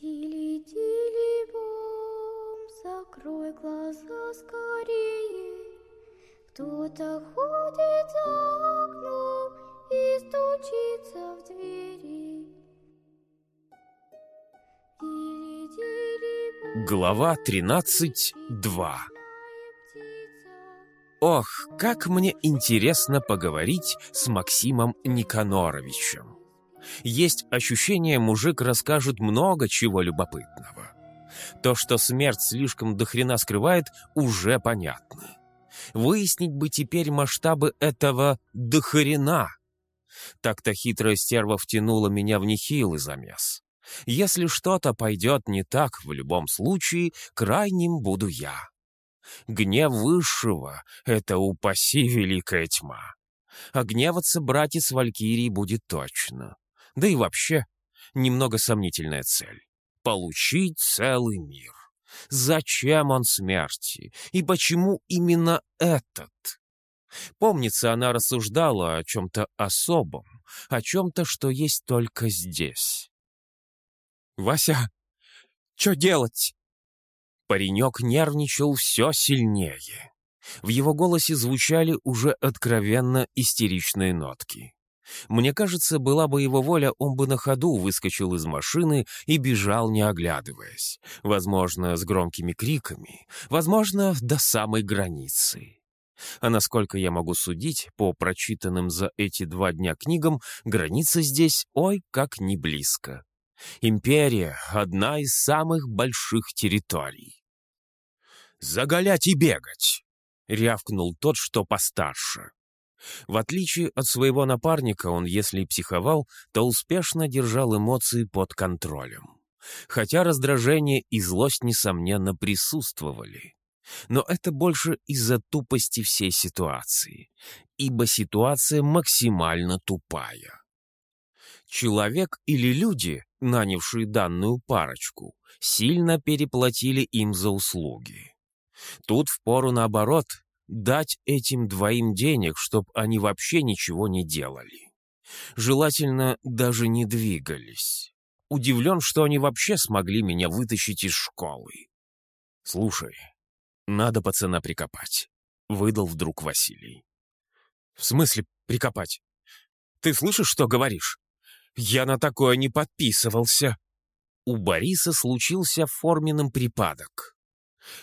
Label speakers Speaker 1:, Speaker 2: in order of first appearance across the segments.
Speaker 1: Тили-тили-бом, закрой глаза скорее. Кто-то ходит за окном и стучится в двери.
Speaker 2: Глава 13.2 Ох, как мне интересно поговорить с Максимом Никаноровичем. Есть ощущение, мужик расскажет много чего любопытного. То, что смерть слишком дохрена скрывает, уже понятно. Выяснить бы теперь масштабы этого дохрена. Так-то хитрая стерва втянула меня в нехилый замес. Если что-то пойдет не так, в любом случае, крайним буду я. Гнев высшего — это упаси великая тьма. А гневаться братец Валькирии будет точно. Да и вообще, немного сомнительная цель. Получить целый мир. Зачем он смерти? И почему именно этот? Помнится, она рассуждала о чем-то особом, о чем-то, что есть только здесь. «Вася, что делать?» Паренек нервничал все сильнее. В его голосе звучали уже откровенно истеричные нотки. Мне кажется, была бы его воля, он бы на ходу выскочил из машины и бежал, не оглядываясь. Возможно, с громкими криками, возможно, до самой границы. А насколько я могу судить, по прочитанным за эти два дня книгам, граница здесь ой как не близко. Империя — одна из самых больших территорий. «Заголять и бегать!» — рявкнул тот, что постарше. В отличие от своего напарника, он, если и психовал, то успешно держал эмоции под контролем. Хотя раздражение и злость, несомненно, присутствовали. Но это больше из-за тупости всей ситуации, ибо ситуация максимально тупая. Человек или люди, нанявшие данную парочку, сильно переплатили им за услуги. Тут впору наоборот дать этим двоим денег, чтобы они вообще ничего не делали. Желательно даже не двигались. Удивлен, что они вообще смогли меня вытащить из школы. «Слушай, надо пацана прикопать», — выдал вдруг Василий. «В смысле прикопать? Ты слышишь, что говоришь? Я на такое не подписывался». У Бориса случился форменным припадок.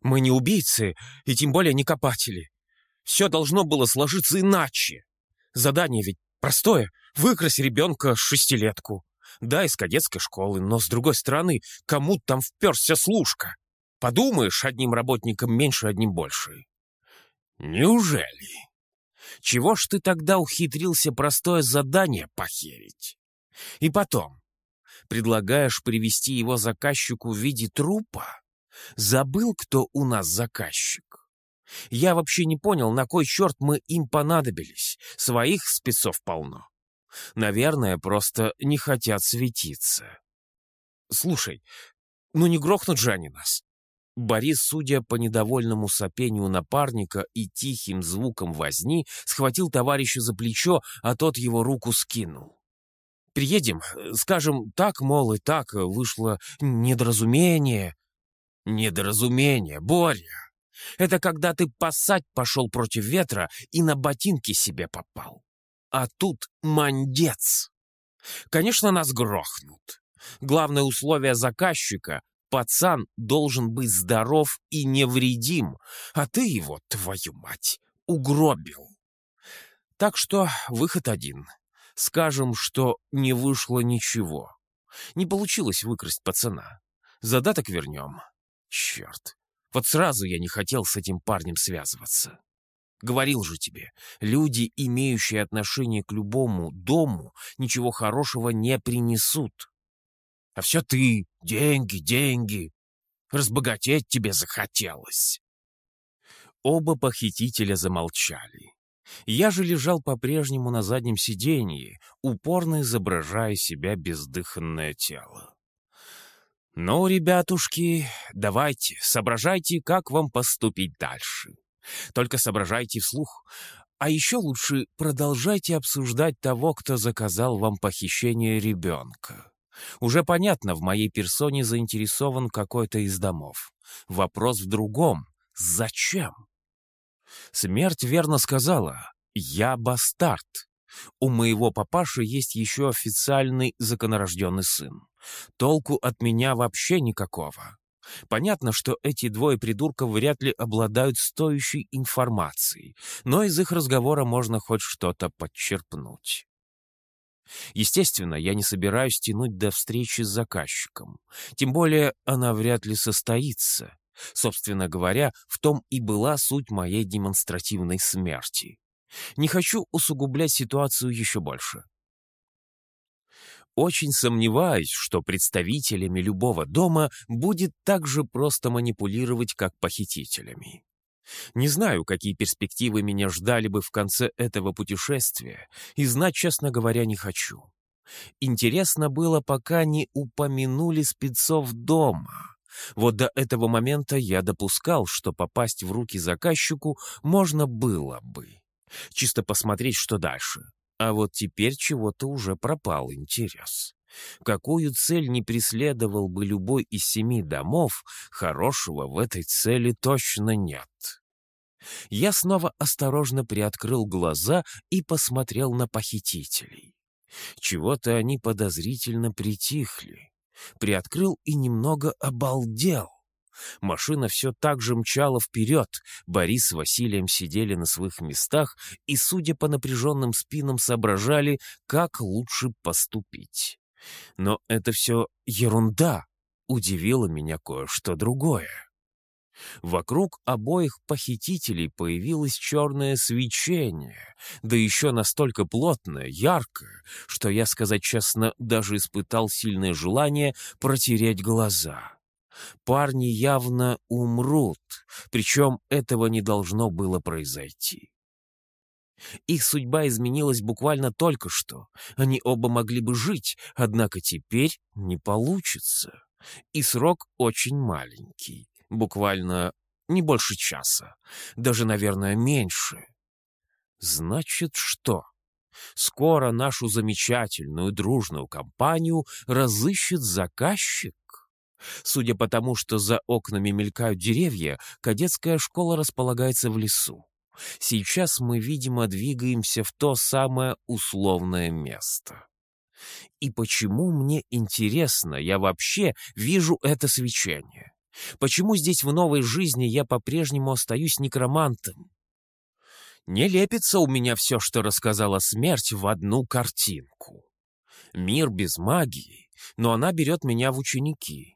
Speaker 2: Мы не убийцы и тем более не копатели. Все должно было сложиться иначе. Задание ведь простое — выкрасть ребенка шестилетку. Да, из кадетской школы, но, с другой стороны, кому там вперся служка? Подумаешь, одним работником меньше, одним больше. Неужели? Чего ж ты тогда ухитрился простое задание похерить? И потом, предлагаешь привести его заказчику в виде трупа? Забыл, кто у нас заказчик? Я вообще не понял, на кой черт мы им понадобились. Своих спецов полно. Наверное, просто не хотят светиться. Слушай, ну не грохнут же они нас. Борис, судя по недовольному сопению напарника и тихим звукам возни, схватил товарища за плечо, а тот его руку скинул. «Приедем, скажем, так, мол, и так, вышло недоразумение». «Недоразумение, Боря! Это когда ты поссать пошел против ветра и на ботинки себе попал. А тут мандец. Конечно, нас грохнут. Главное условие заказчика — пацан должен быть здоров и невредим, а ты его, твою мать, угробил. Так что выход один. Скажем, что не вышло ничего. Не получилось выкрасть пацана. Задаток вернем. Черт. Вот сразу я не хотел с этим парнем связываться. Говорил же тебе, люди, имеющие отношение к любому дому, ничего хорошего не принесут. А все ты, деньги, деньги. Разбогатеть тебе захотелось. Оба похитителя замолчали. Я же лежал по-прежнему на заднем сиденье, упорно изображая себя бездыханное тело. «Ну, ребятушки, давайте, соображайте, как вам поступить дальше. Только соображайте вслух. А еще лучше продолжайте обсуждать того, кто заказал вам похищение ребенка. Уже понятно, в моей персоне заинтересован какой-то из домов. Вопрос в другом. Зачем? Смерть верно сказала. Я бастард. У моего папаши есть еще официальный законорожденный сын. Толку от меня вообще никакого. Понятно, что эти двое придурков вряд ли обладают стоящей информацией, но из их разговора можно хоть что-то подчерпнуть. Естественно, я не собираюсь тянуть до встречи с заказчиком. Тем более она вряд ли состоится. Собственно говоря, в том и была суть моей демонстративной смерти. Не хочу усугублять ситуацию еще больше. Очень сомневаюсь, что представителями любого дома будет так же просто манипулировать, как похитителями. Не знаю, какие перспективы меня ждали бы в конце этого путешествия, и знать, честно говоря, не хочу. Интересно было, пока не упомянули спецов дома. Вот до этого момента я допускал, что попасть в руки заказчику можно было бы. Чисто посмотреть, что дальше. А вот теперь чего-то уже пропал интерес. Какую цель не преследовал бы любой из семи домов, хорошего в этой цели точно нет. Я снова осторожно приоткрыл глаза и посмотрел на похитителей. Чего-то они подозрительно притихли. Приоткрыл и немного обалдел. Машина все так же мчала вперед. Борис с Василием сидели на своих местах и, судя по напряженным спинам, соображали, как лучше поступить. Но это все ерунда. Удивило меня кое-что другое. Вокруг обоих похитителей появилось черное свечение, да еще настолько плотное, яркое, что я, сказать честно, даже испытал сильное желание протереть глаза. Парни явно умрут, причем этого не должно было произойти. Их судьба изменилась буквально только что. Они оба могли бы жить, однако теперь не получится. И срок очень маленький, буквально не больше часа, даже, наверное, меньше. Значит, что? Скоро нашу замечательную дружную компанию разыщет заказчик? Судя по тому, что за окнами мелькают деревья, кадетская школа располагается в лесу. Сейчас мы, видимо, двигаемся в то самое условное место. И почему мне интересно, я вообще вижу это свечение? Почему здесь в новой жизни я по-прежнему остаюсь некромантом? Не лепится у меня все, что рассказала смерть, в одну картинку. Мир без магии, но она берет меня в ученики.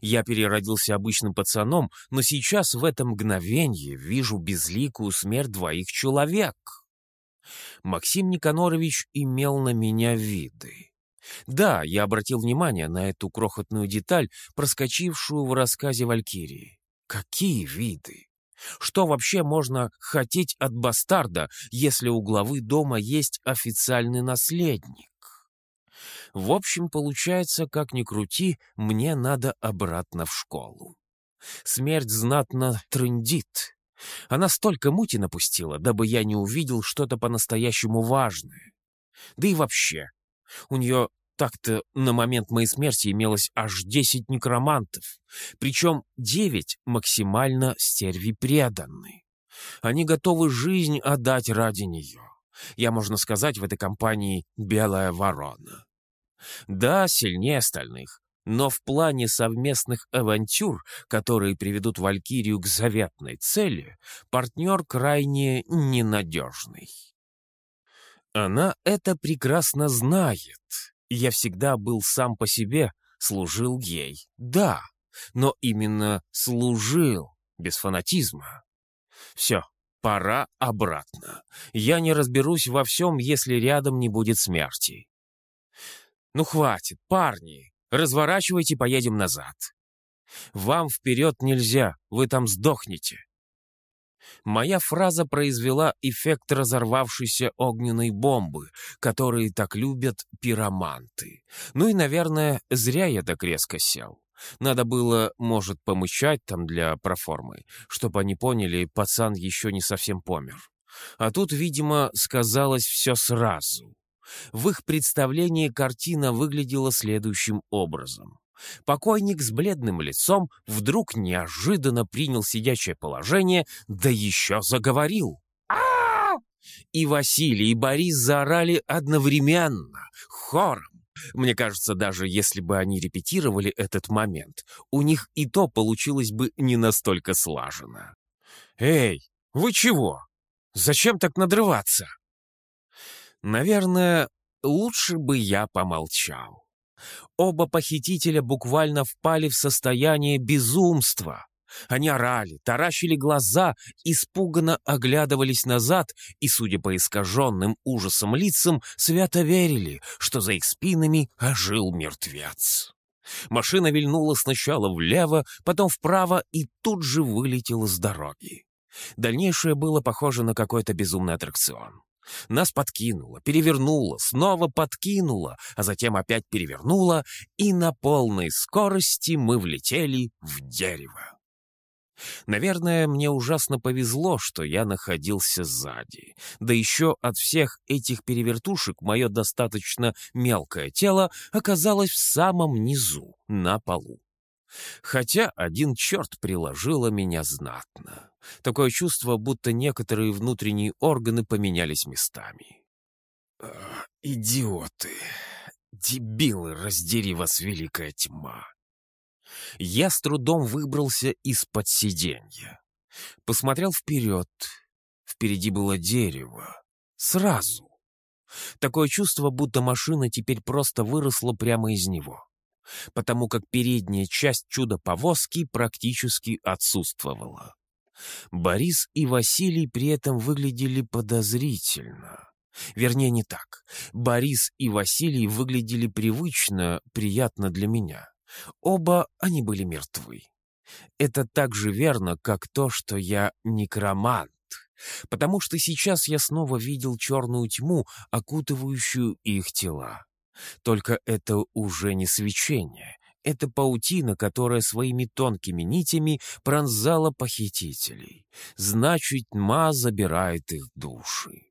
Speaker 2: Я переродился обычным пацаном, но сейчас в это мгновенье вижу безликую смерть двоих человек. Максим Никанорович имел на меня виды. Да, я обратил внимание на эту крохотную деталь, проскочившую в рассказе Валькирии. Какие виды? Что вообще можно хотеть от бастарда, если у главы дома есть официальный наследник? В общем, получается, как ни крути, мне надо обратно в школу. Смерть знатно трындит. Она столько мути напустила, дабы я не увидел что-то по-настоящему важное. Да и вообще, у нее так-то на момент моей смерти имелось аж десять некромантов, причем девять максимально стерви преданы. Они готовы жизнь отдать ради нее. Я, можно сказать, в этой компании белая ворона. Да, сильнее остальных, но в плане совместных авантюр, которые приведут Валькирию к заветной цели, партнер крайне ненадежный. Она это прекрасно знает. Я всегда был сам по себе, служил ей. Да, но именно служил, без фанатизма. Все, пора обратно. Я не разберусь во всем, если рядом не будет смерти. «Ну хватит, парни! Разворачивайте, поедем назад!» «Вам вперед нельзя, вы там сдохнете!» Моя фраза произвела эффект разорвавшейся огненной бомбы, которые так любят пироманты. Ну и, наверное, зря я так резко сел. Надо было, может, помычать там для проформы, чтобы они поняли, пацан еще не совсем помер. А тут, видимо, сказалось все сразу. В их представлении картина выглядела следующим образом. Покойник с бледным лицом вдруг неожиданно принял сидячее положение, да еще заговорил. И Василий, и Борис заорали одновременно, хором. Мне кажется, даже если бы они репетировали этот момент, у них и то получилось бы не настолько слаженно. «Эй, вы чего? Зачем так надрываться?» Наверное, лучше бы я помолчал. Оба похитителя буквально впали в состояние безумства. Они орали, таращили глаза, испуганно оглядывались назад и, судя по искаженным ужасом лицам, свято верили, что за их спинами ожил мертвец. Машина вильнула сначала влево, потом вправо и тут же вылетела с дороги. Дальнейшее было похоже на какой-то безумный аттракцион. Нас подкинуло, перевернуло, снова подкинуло, а затем опять перевернуло, и на полной скорости мы влетели в дерево. Наверное, мне ужасно повезло, что я находился сзади. Да еще от всех этих перевертушек мое достаточно мелкое тело оказалось в самом низу, на полу. Хотя один черт приложила меня знатно. Такое чувство, будто некоторые внутренние органы поменялись местами. «Идиоты! Дебилы, раздери вас, великая тьма!» Я с трудом выбрался из-под сиденья. Посмотрел вперед. Впереди было дерево. Сразу. Такое чувство, будто машина теперь просто выросла прямо из него потому как передняя часть чудо-повозки практически отсутствовала. Борис и Василий при этом выглядели подозрительно. Вернее, не так. Борис и Василий выглядели привычно, приятно для меня. Оба они были мертвы. Это так же верно, как то, что я некромант, потому что сейчас я снова видел черную тьму, окутывающую их тела. Только это уже не свечение. Это паутина, которая своими тонкими нитями пронзала похитителей. Значит, тьма забирает их души.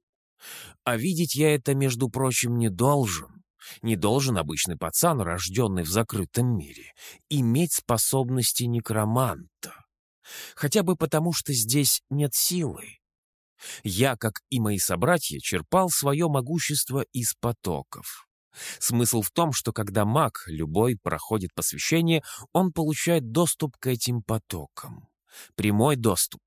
Speaker 2: А видеть я это, между прочим, не должен. Не должен обычный пацан, рожденный в закрытом мире, иметь способности некроманта. Хотя бы потому, что здесь нет силы. Я, как и мои собратья, черпал свое могущество из потоков. Смысл в том, что когда маг, любой, проходит посвящение, он получает доступ к этим потокам. Прямой доступ.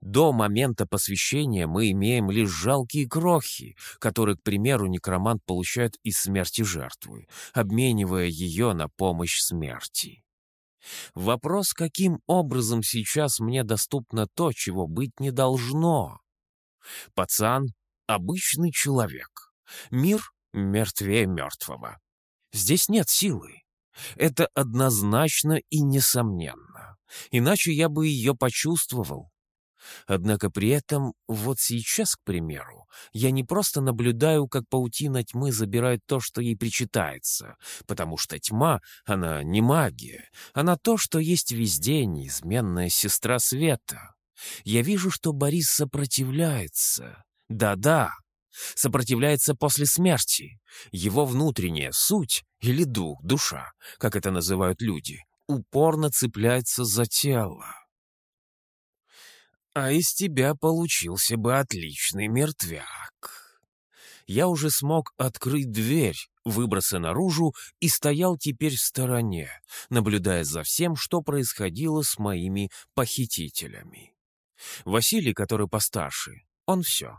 Speaker 2: До момента посвящения мы имеем лишь жалкие крохи, которые, к примеру, некромант получает из смерти жертвы, обменивая ее на помощь смерти. Вопрос, каким образом сейчас мне доступно то, чего быть не должно. Пацан — обычный человек. Мир мертвее мертвого. Здесь нет силы. Это однозначно и несомненно. Иначе я бы ее почувствовал. Однако при этом, вот сейчас, к примеру, я не просто наблюдаю, как паутина тьмы забирает то, что ей причитается, потому что тьма, она не магия, она то, что есть везде, неизменная сестра света. Я вижу, что Борис сопротивляется. Да-да, сопротивляется после смерти. Его внутренняя суть или дух, душа, как это называют люди, упорно цепляется за тело. А из тебя получился бы отличный мертвяк. Я уже смог открыть дверь, выбраться наружу и стоял теперь в стороне, наблюдая за всем, что происходило с моими похитителями. Василий, который постарше, он все,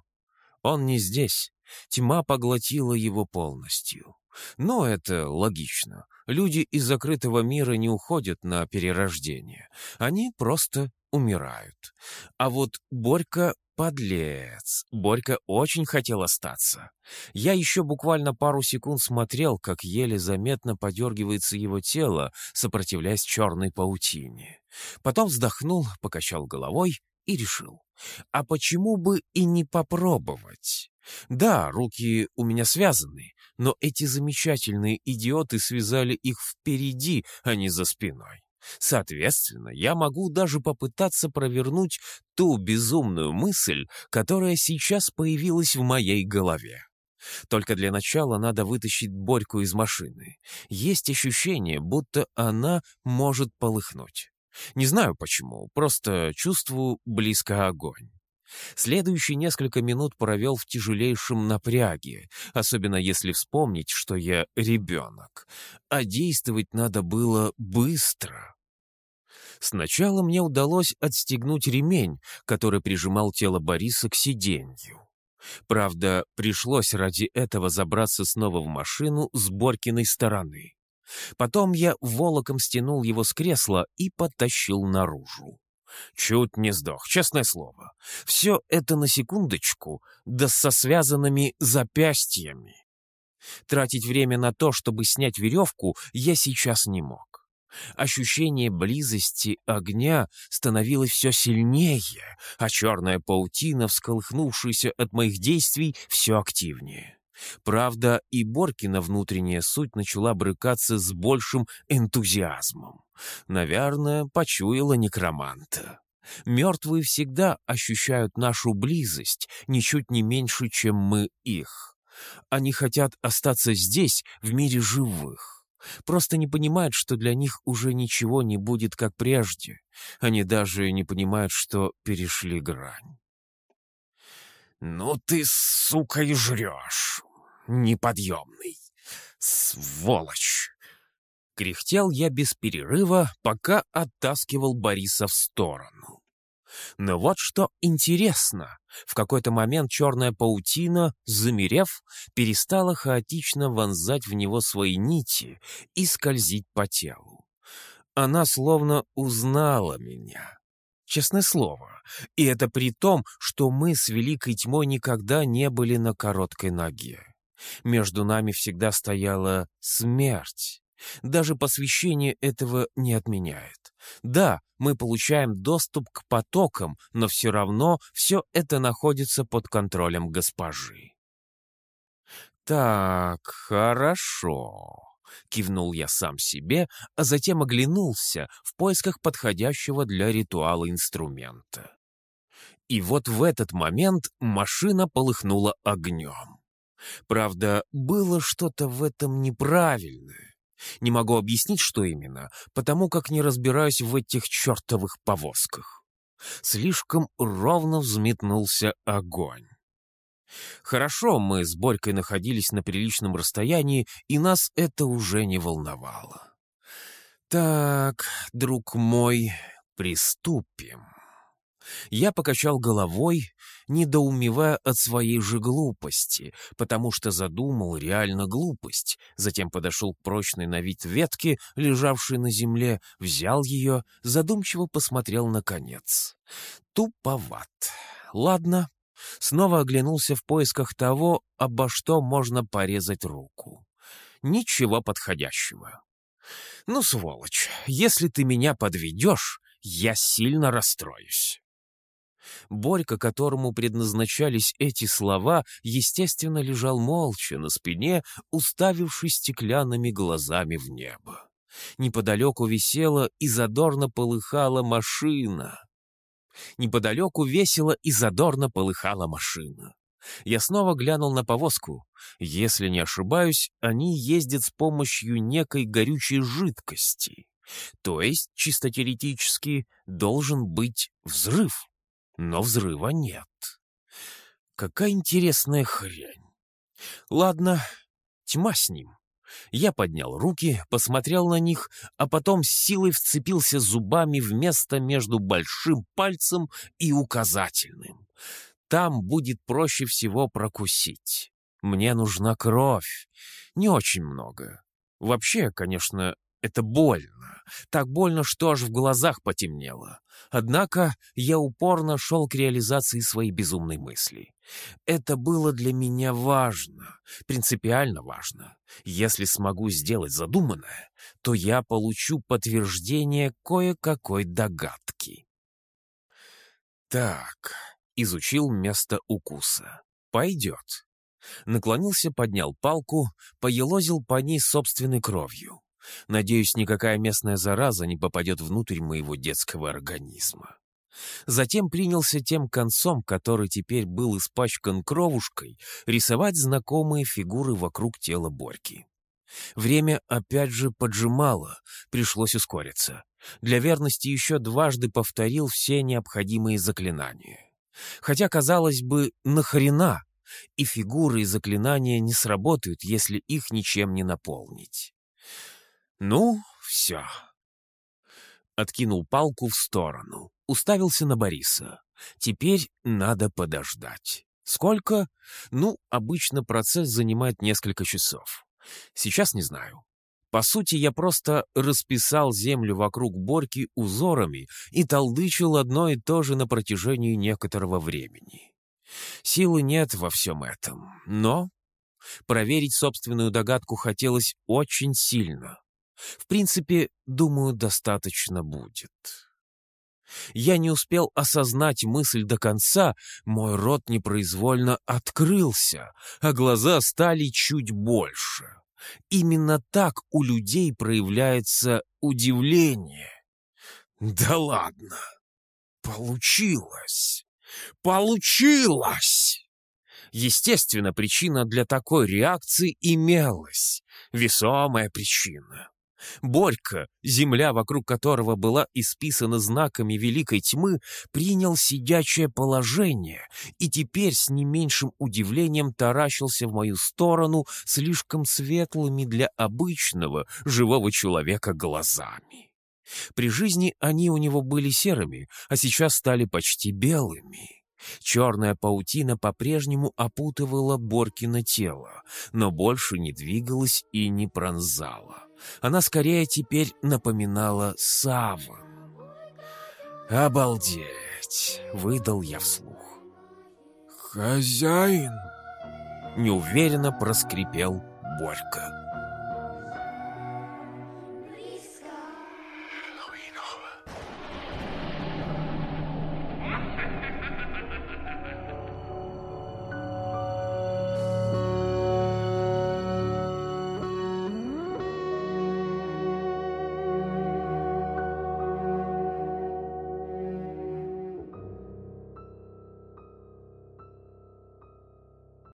Speaker 2: он не здесь. Тьма поглотила его полностью. Но это логично. Люди из закрытого мира не уходят на перерождение. Они просто умирают. А вот Борька подлец. Борька очень хотел остаться. Я еще буквально пару секунд смотрел, как еле заметно подергивается его тело, сопротивляясь черной паутине. Потом вздохнул, покачал головой и решил. А почему бы и не попробовать? Да, руки у меня связаны, но эти замечательные идиоты связали их впереди, а не за спиной. Соответственно, я могу даже попытаться провернуть ту безумную мысль, которая сейчас появилась в моей голове. Только для начала надо вытащить Борьку из машины. Есть ощущение, будто она может полыхнуть. Не знаю почему, просто чувствую близко огонь. Следующие несколько минут провел в тяжелейшем напряге, особенно если вспомнить, что я ребенок. А действовать надо было быстро. Сначала мне удалось отстегнуть ремень, который прижимал тело Бориса к сиденью. Правда, пришлось ради этого забраться снова в машину с Борькиной стороны. Потом я волоком стянул его с кресла и потащил наружу. Чуть не сдох, честное слово. Все это на секундочку, да со связанными запястьями. Тратить время на то, чтобы снять веревку, я сейчас не мог. Ощущение близости огня становилось все сильнее, а черная паутина, всколыхнувшаяся от моих действий, все активнее. Правда, и Боркина внутренняя суть начала брыкаться с большим энтузиазмом. Наверное, почуяла некроманта. Мертвые всегда ощущают нашу близость, ничуть не меньше, чем мы их. Они хотят остаться здесь, в мире живых. Просто не понимают, что для них уже ничего не будет, как прежде. Они даже не понимают, что перешли грань. «Ну ты, сука, и жрешь, неподъемный, сволочь!» Кряхтел я без перерыва, пока оттаскивал Бориса в сторону. Но вот что интересно. В какой-то момент черная паутина, замерев, перестала хаотично вонзать в него свои нити и скользить по телу. Она словно узнала меня. Честное слово. И это при том, что мы с Великой Тьмой никогда не были на короткой ноге. Между нами всегда стояла смерть. Даже посвящение этого не отменяет. Да, мы получаем доступ к потокам, но все равно все это находится под контролем госпожи. «Так, хорошо», — кивнул я сам себе, а затем оглянулся в поисках подходящего для ритуала инструмента. И вот в этот момент машина полыхнула огнем. Правда, было что-то в этом неправильное. Не могу объяснить, что именно, потому как не разбираюсь в этих чертовых повозках. Слишком ровно взметнулся огонь. Хорошо, мы с Борькой находились на приличном расстоянии, и нас это уже не волновало. Так, друг мой, приступим. Я покачал головой, недоумевая от своей же глупости, потому что задумал реально глупость. Затем подошел к прочной на вид ветке, лежавшей на земле, взял ее, задумчиво посмотрел на конец. Туповат. Ладно. Снова оглянулся в поисках того, обо что можно порезать руку. Ничего подходящего. «Ну, сволочь, если ты меня подведешь, я сильно расстроюсь». Борька, которому предназначались эти слова, естественно, лежал молча на спине, уставившись стеклянными глазами в небо. Неподалеку висела и задорно полыхала машина. Неподалеку весело и задорно полыхала машина. Я снова глянул на повозку. Если не ошибаюсь, они ездят с помощью некой горючей жидкости. То есть, чисто теоретически, должен быть взрыв но взрыва нет. Какая интересная хрень. Ладно, тьма с ним. Я поднял руки, посмотрел на них, а потом с силой вцепился зубами в место между большим пальцем и указательным. Там будет проще всего прокусить. Мне нужна кровь. Не очень много. Вообще, конечно, это больно. Так больно, что аж в глазах потемнело. Однако я упорно шел к реализации своей безумной мысли. Это было для меня важно, принципиально важно. Если смогу сделать задуманное, то я получу подтверждение кое-какой догадки. Так, изучил место укуса. Пойдет. Наклонился, поднял палку, поелозил по ней собственной кровью. Надеюсь, никакая местная зараза не попадет внутрь моего детского организма. Затем принялся тем концом, который теперь был испачкан кровушкой, рисовать знакомые фигуры вокруг тела Борьки. Время опять же поджимало, пришлось ускориться. Для верности еще дважды повторил все необходимые заклинания. Хотя, казалось бы, нахрена? И фигуры и заклинания не сработают, если их ничем не наполнить. Ну, все. Откинул палку в сторону, уставился на Бориса. Теперь надо подождать. Сколько? Ну, обычно процесс занимает несколько часов. Сейчас не знаю. По сути, я просто расписал землю вокруг Борьки узорами и толдычил одно и то же на протяжении некоторого времени. Силы нет во всем этом, но проверить собственную догадку хотелось очень сильно. В принципе, думаю, достаточно будет. Я не успел осознать мысль до конца, мой рот непроизвольно открылся, а глаза стали чуть больше. Именно так у людей проявляется удивление. Да ладно! Получилось! Получилось! Естественно, причина для такой реакции имелась. Весомая причина. Борька, земля вокруг которого была исписана знаками великой тьмы, принял сидячее положение и теперь с не меньшим удивлением таращился в мою сторону слишком светлыми для обычного живого человека глазами. При жизни они у него были серыми, а сейчас стали почти белыми. Черная паутина по-прежнему опутывала Боркино тело, но больше не двигалась и не пронзала. Она скорее теперь напоминала саван. «Обалдеть!» — выдал я вслух.
Speaker 3: «Хозяин!»
Speaker 2: — неуверенно проскрипел Борька.